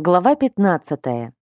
Глава 15.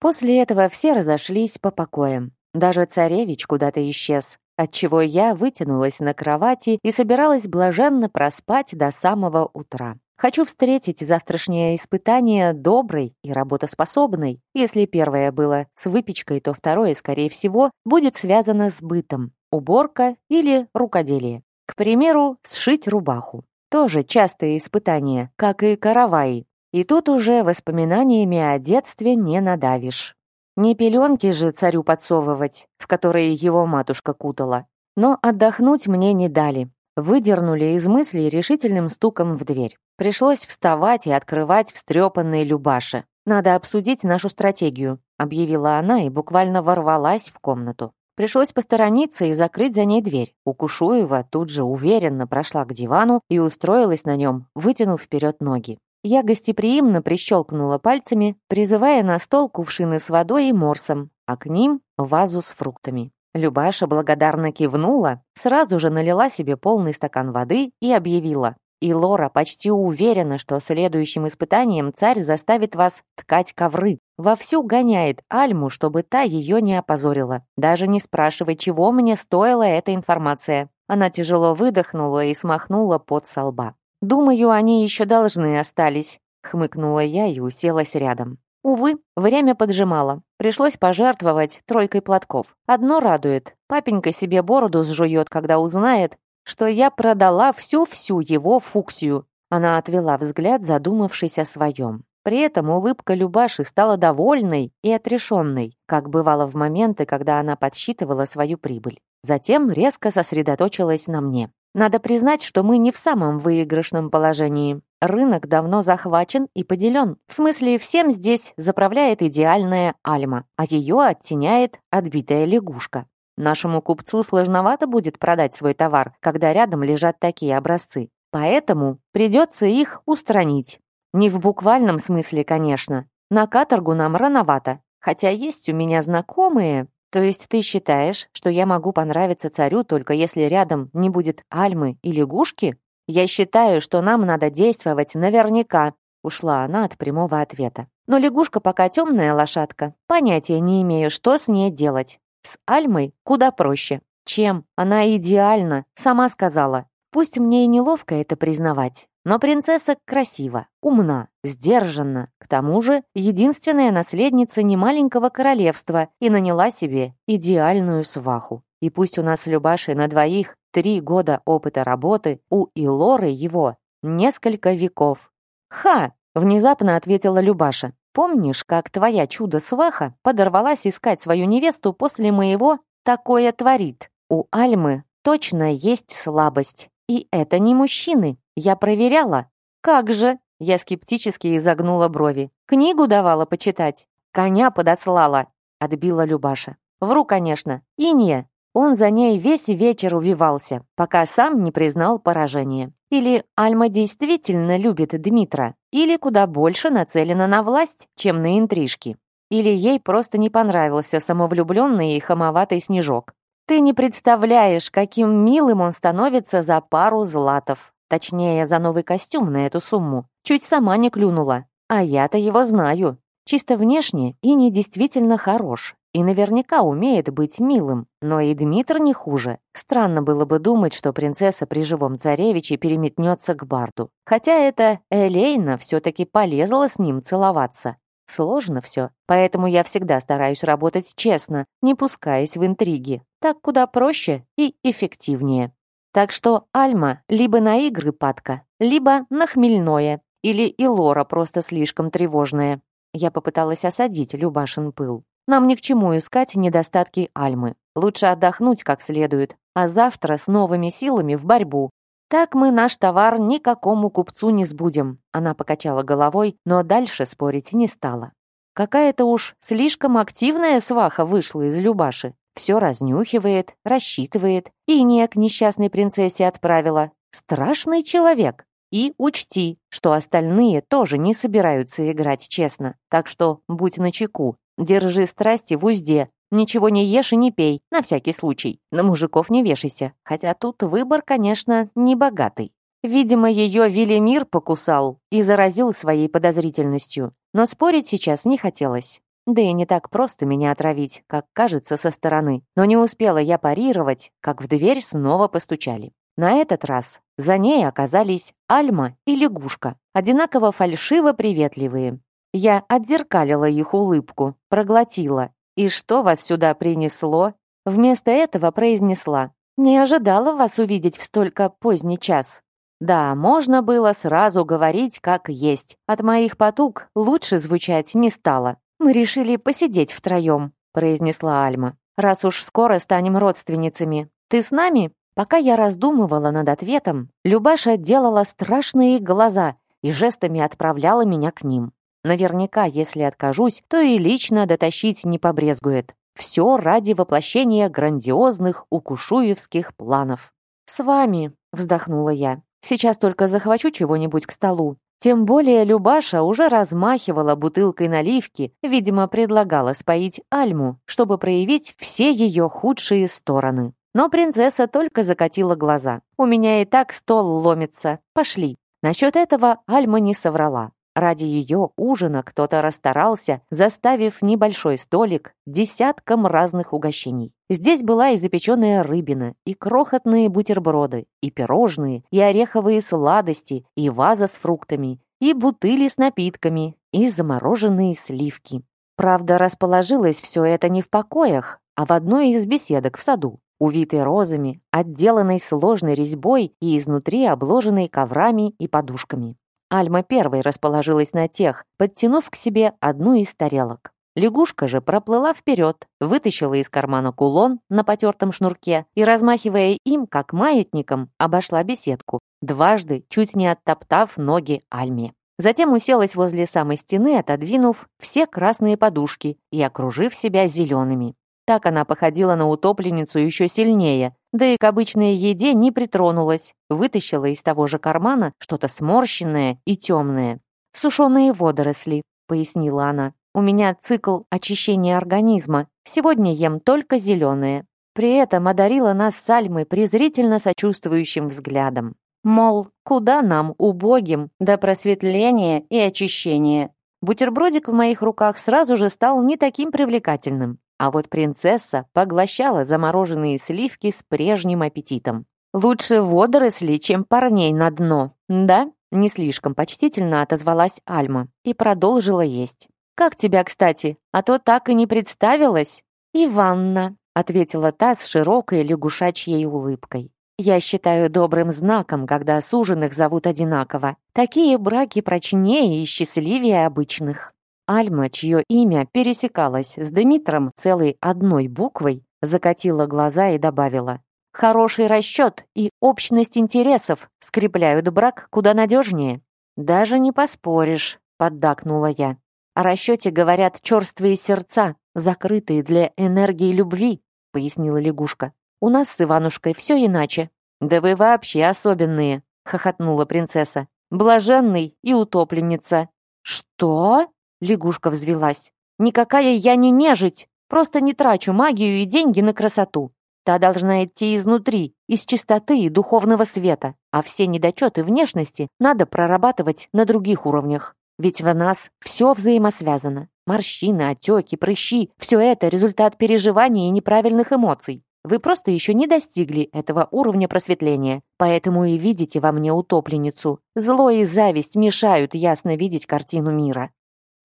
После этого все разошлись по покоям. Даже царевич куда-то исчез, отчего я вытянулась на кровати и собиралась блаженно проспать до самого утра. Хочу встретить завтрашнее испытание доброй и работоспособной. Если первое было с выпечкой, то второе, скорее всего, будет связано с бытом, уборка или рукоделие. К примеру, сшить рубаху. Тоже частое испытание, как и каравай. И тут уже воспоминаниями о детстве не надавишь. Не пеленки же царю подсовывать, в которые его матушка кутала. Но отдохнуть мне не дали. Выдернули из мыслей решительным стуком в дверь. Пришлось вставать и открывать встрепанные Любаши. «Надо обсудить нашу стратегию», — объявила она и буквально ворвалась в комнату. Пришлось посторониться и закрыть за ней дверь. Укушуева тут же уверенно прошла к дивану и устроилась на нем, вытянув вперед ноги. Я гостеприимно прищелкнула пальцами, призывая на стол кувшины с водой и морсом, а к ним — вазу с фруктами. Любаша благодарно кивнула, сразу же налила себе полный стакан воды и объявила. «И Лора почти уверена, что следующим испытанием царь заставит вас ткать ковры. Вовсю гоняет Альму, чтобы та ее не опозорила. Даже не спрашивай, чего мне стоила эта информация». Она тяжело выдохнула и смахнула под со лба. «Думаю, они еще должны остались», — хмыкнула я и уселась рядом. Увы, время поджимало. Пришлось пожертвовать тройкой платков. Одно радует. Папенька себе бороду сжует, когда узнает, что я продала всю-всю его фуксию. Она отвела взгляд, задумавшись о своем. При этом улыбка Любаши стала довольной и отрешенной, как бывало в моменты, когда она подсчитывала свою прибыль. Затем резко сосредоточилась на мне. Надо признать, что мы не в самом выигрышном положении. Рынок давно захвачен и поделен. В смысле, всем здесь заправляет идеальная альма, а ее оттеняет отбитая лягушка. Нашему купцу сложновато будет продать свой товар, когда рядом лежат такие образцы. Поэтому придется их устранить. Не в буквальном смысле, конечно. На каторгу нам рановато. Хотя есть у меня знакомые, то есть ты считаешь, что я могу понравиться царю только если рядом не будет альмы и лягушки? Я считаю, что нам надо действовать наверняка. Ушла она от прямого ответа. Но лягушка пока темная лошадка. Понятия не имею, что с ней делать. С альмой куда проще. Чем? Она идеальна, сама сказала. Пусть мне и неловко это признавать. Но принцесса красива, умна, сдержанна, к тому же единственная наследница немаленького королевства и наняла себе идеальную сваху. И пусть у нас Любаши на двоих три года опыта работы, у Илоры его несколько веков. «Ха!» — внезапно ответила Любаша. «Помнишь, как твоя чудо-сваха подорвалась искать свою невесту после моего «такое творит»? У Альмы точно есть слабость. И это не мужчины. Я проверяла. Как же? Я скептически изогнула брови. Книгу давала почитать. Коня подослала, отбила Любаша. Вру, конечно. И не. Он за ней весь вечер увивался, пока сам не признал поражение. Или Альма действительно любит Дмитра, или куда больше нацелена на власть, чем на интрижки. Или ей просто не понравился самовлюбленный и хамоватый снежок. Ты не представляешь, каким милым он становится за пару златов. Точнее, за новый костюм на эту сумму. Чуть сама не клюнула. А я-то его знаю. Чисто внешне и не действительно хорош. И наверняка умеет быть милым. Но и Дмитр не хуже. Странно было бы думать, что принцесса при живом царевиче переметнется к Барду. Хотя это Элейна все-таки полезла с ним целоваться. Сложно все. Поэтому я всегда стараюсь работать честно, не пускаясь в интриги. Так куда проще и эффективнее. Так что Альма либо на игры падка, либо на хмельное, или и Лора просто слишком тревожная. Я попыталась осадить Любашин пыл. Нам ни к чему искать недостатки Альмы. Лучше отдохнуть как следует, а завтра с новыми силами в борьбу. Так мы наш товар никакому купцу не сбудем. Она покачала головой, но дальше спорить не стала. Какая-то уж слишком активная сваха вышла из Любаши все разнюхивает, рассчитывает, и не к несчастной принцессе отправила. Страшный человек. И учти, что остальные тоже не собираются играть честно. Так что будь начеку, держи страсти в узде, ничего не ешь и не пей, на всякий случай. На мужиков не вешайся, хотя тут выбор, конечно, не богатый. Видимо, ее Велимир покусал и заразил своей подозрительностью, но спорить сейчас не хотелось. Да и не так просто меня отравить, как кажется со стороны. Но не успела я парировать, как в дверь снова постучали. На этот раз за ней оказались Альма и Лягушка, одинаково фальшиво приветливые. Я отзеркалила их улыбку, проглотила. «И что вас сюда принесло?» Вместо этого произнесла. «Не ожидала вас увидеть в столько поздний час». Да, можно было сразу говорить как есть. От моих потуг лучше звучать не стало. «Мы решили посидеть втроем», — произнесла Альма. «Раз уж скоро станем родственницами. Ты с нами?» Пока я раздумывала над ответом, Любаша делала страшные глаза и жестами отправляла меня к ним. Наверняка, если откажусь, то и лично дотащить не побрезгует. Все ради воплощения грандиозных укушуевских планов. «С вами», — вздохнула я. «Сейчас только захвачу чего-нибудь к столу. Тем более Любаша уже размахивала бутылкой наливки, видимо, предлагала споить Альму, чтобы проявить все ее худшие стороны. Но принцесса только закатила глаза. «У меня и так стол ломится. Пошли». Насчет этого Альма не соврала. Ради ее ужина кто-то расстарался, заставив небольшой столик десятком разных угощений. Здесь была и запеченная рыбина, и крохотные бутерброды, и пирожные, и ореховые сладости, и ваза с фруктами, и бутыли с напитками, и замороженные сливки. Правда, расположилось все это не в покоях, а в одной из беседок в саду, увитой розами, отделанной сложной резьбой и изнутри обложенной коврами и подушками. Альма первой расположилась на тех, подтянув к себе одну из тарелок. Лягушка же проплыла вперед, вытащила из кармана кулон на потертом шнурке и, размахивая им, как маятником, обошла беседку, дважды чуть не оттоптав ноги Альме. Затем уселась возле самой стены, отодвинув все красные подушки и окружив себя зелеными. Так она походила на утопленницу еще сильнее, да и к обычной еде не притронулась, вытащила из того же кармана что-то сморщенное и темное. «Сушеные водоросли», — пояснила она. «У меня цикл очищения организма. Сегодня ем только зеленые». При этом одарила нас сальмы презрительно сочувствующим взглядом. Мол, куда нам, убогим, до просветления и очищения? Бутербродик в моих руках сразу же стал не таким привлекательным. А вот принцесса поглощала замороженные сливки с прежним аппетитом. «Лучше водоросли, чем парней на дно, да?» Не слишком почтительно отозвалась Альма и продолжила есть. «Как тебя, кстати? А то так и не представилась?» «Иванна», — ответила та с широкой лягушачьей улыбкой. «Я считаю добрым знаком, когда суженных зовут одинаково. Такие браки прочнее и счастливее обычных». Альма, чье имя пересекалось с Дмитром целой одной буквой, закатила глаза и добавила. «Хороший расчет и общность интересов скрепляют брак куда надежнее». «Даже не поспоришь», — поддакнула я. «О расчете говорят черствые сердца, закрытые для энергии любви», — пояснила лягушка. «У нас с Иванушкой все иначе». «Да вы вообще особенные», — хохотнула принцесса. «Блаженный и утопленница». «Что?» Лягушка взвелась. «Никакая я не нежить! Просто не трачу магию и деньги на красоту. Та должна идти изнутри, из чистоты и духовного света, а все недочеты внешности надо прорабатывать на других уровнях. Ведь в нас все взаимосвязано. Морщины, отеки, прыщи – все это результат переживаний и неправильных эмоций. Вы просто еще не достигли этого уровня просветления, поэтому и видите во мне утопленницу. Зло и зависть мешают ясно видеть картину мира.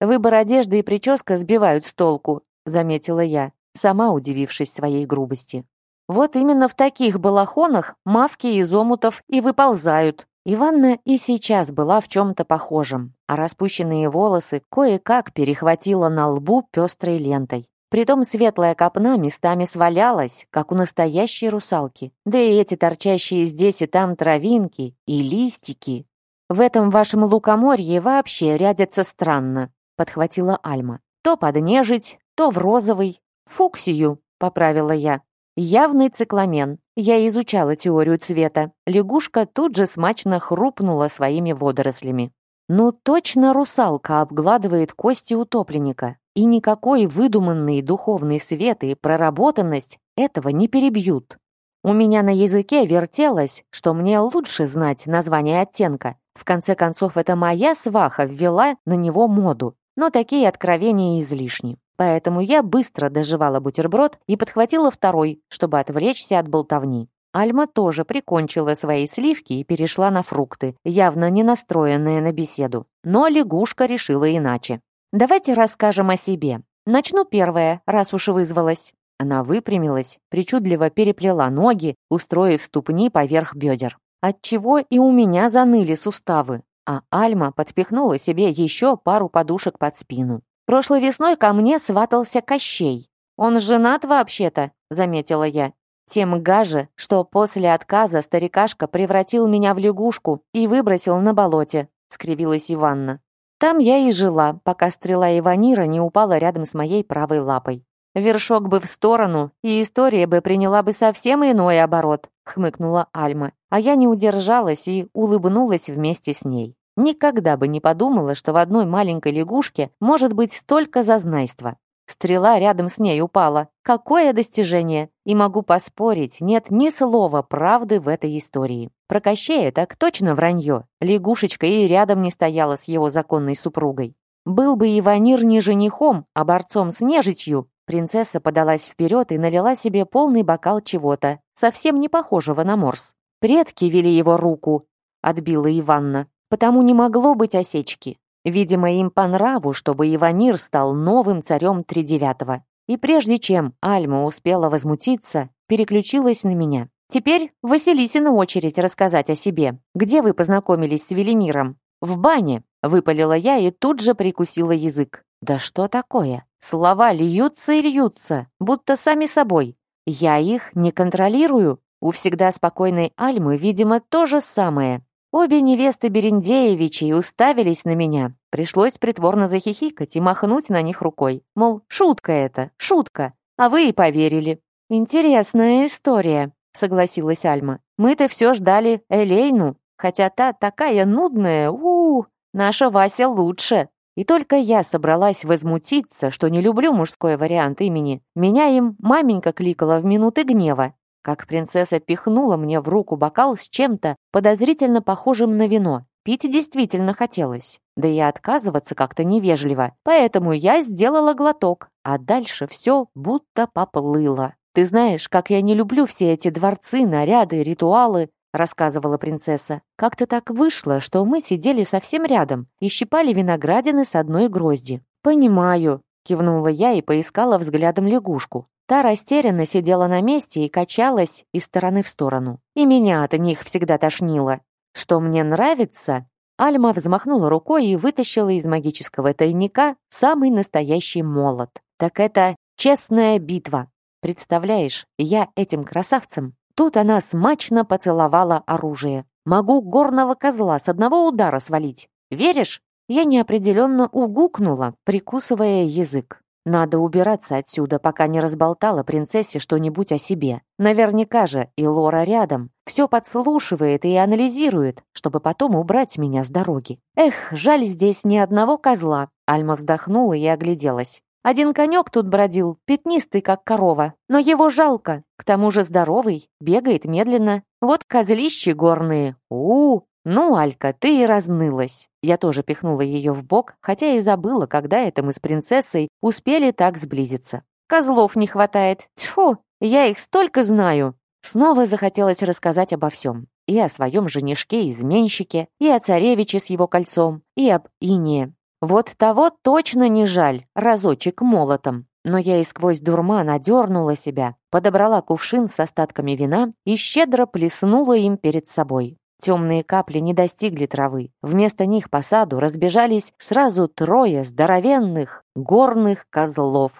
Выбор одежды и прическа сбивают с толку, заметила я, сама удивившись своей грубости. Вот именно в таких балахонах мавки из омутов и выползают. Иванна и сейчас была в чем-то похожем, а распущенные волосы кое-как перехватила на лбу пестрой лентой. Притом светлая копна местами свалялась, как у настоящей русалки. Да и эти торчащие здесь и там травинки и листики. В этом вашем лукоморье вообще рядятся странно. — подхватила Альма. «То под нежить, то в розовый. Фуксию», — поправила я. Явный цикламен. Я изучала теорию цвета. Лягушка тут же смачно хрупнула своими водорослями. Ну точно русалка обгладывает кости утопленника. И никакой выдуманный духовный свет и проработанность этого не перебьют. У меня на языке вертелось, что мне лучше знать название оттенка. В конце концов, это моя сваха ввела на него моду но такие откровения излишни. Поэтому я быстро доживала бутерброд и подхватила второй, чтобы отвлечься от болтовни. Альма тоже прикончила свои сливки и перешла на фрукты, явно не настроенная на беседу. Но лягушка решила иначе. «Давайте расскажем о себе. Начну первое, раз уж вызвалась». Она выпрямилась, причудливо переплела ноги, устроив ступни поверх бедер. Отчего и у меня заныли суставы, а Альма подпихнула себе еще пару подушек под спину. «Прошлой весной ко мне сватался Кощей. Он женат вообще-то», — заметила я. Тем гаже, что после отказа старикашка превратил меня в лягушку и выбросил на болоте, — скривилась Иванна. Там я и жила, пока стрела Иванира не упала рядом с моей правой лапой. Вершок бы в сторону, и история бы приняла бы совсем иной оборот, — хмыкнула Альма а я не удержалась и улыбнулась вместе с ней. Никогда бы не подумала, что в одной маленькой лягушке может быть столько зазнайства. Стрела рядом с ней упала. Какое достижение! И могу поспорить, нет ни слова правды в этой истории. Про Кощея так точно вранье. Лягушечка и рядом не стояла с его законной супругой. Был бы Иванир не женихом, а борцом с нежитью, Принцесса подалась вперед и налила себе полный бокал чего-то, совсем не похожего на морс. Предки вели его руку, отбила Иванна, потому не могло быть осечки. Видимо, им по нраву, чтобы Иванир стал новым царем Тридевятого. И прежде чем Альма успела возмутиться, переключилась на меня. Теперь Василисина очередь рассказать о себе. Где вы познакомились с Велимиром? В бане, выпалила я и тут же прикусила язык. Да что такое? Слова льются и льются, будто сами собой. Я их не контролирую. У всегда спокойной Альмы, видимо, то же самое. Обе невесты Берендеевичей уставились на меня. Пришлось притворно захихикать и махнуть на них рукой. Мол, шутка это, шутка. А вы и поверили. «Интересная история», — согласилась Альма. «Мы-то все ждали Элейну, хотя та такая нудная, у, -у, у Наша Вася лучше». И только я собралась возмутиться, что не люблю мужской вариант имени. Меня им маменька кликала в минуты гнева как принцесса пихнула мне в руку бокал с чем-то подозрительно похожим на вино. Пить действительно хотелось, да и отказываться как-то невежливо, поэтому я сделала глоток, а дальше все будто поплыло. «Ты знаешь, как я не люблю все эти дворцы, наряды, ритуалы», рассказывала принцесса. «Как-то так вышло, что мы сидели совсем рядом и щипали виноградины с одной грозди». «Понимаю», кивнула я и поискала взглядом лягушку. Та растерянно сидела на месте и качалась из стороны в сторону. И меня от них всегда тошнило. Что мне нравится? Альма взмахнула рукой и вытащила из магического тайника самый настоящий молот. Так это честная битва. Представляешь, я этим красавцем. Тут она смачно поцеловала оружие. Могу горного козла с одного удара свалить. Веришь? Я неопределенно угукнула, прикусывая язык. Надо убираться отсюда, пока не разболтала принцессе что-нибудь о себе. Наверняка же и Лора рядом. Все подслушивает и анализирует, чтобы потом убрать меня с дороги. Эх, жаль здесь ни одного козла. Альма вздохнула и огляделась. Один конек тут бродил, пятнистый, как корова. Но его жалко. К тому же здоровый, бегает медленно. Вот козлищи горные. у, -у «Ну, Алька, ты и разнылась!» Я тоже пихнула ее в бок, хотя и забыла, когда это мы с принцессой успели так сблизиться. «Козлов не хватает! Тьфу! Я их столько знаю!» Снова захотелось рассказать обо всем. И о своем женишке-изменщике, и о царевиче с его кольцом, и об Ине. Вот того точно не жаль, разочек молотом. Но я и сквозь дурман одернула себя, подобрала кувшин с остатками вина и щедро плеснула им перед собой. Темные капли не достигли травы. Вместо них по саду разбежались сразу трое здоровенных горных козлов.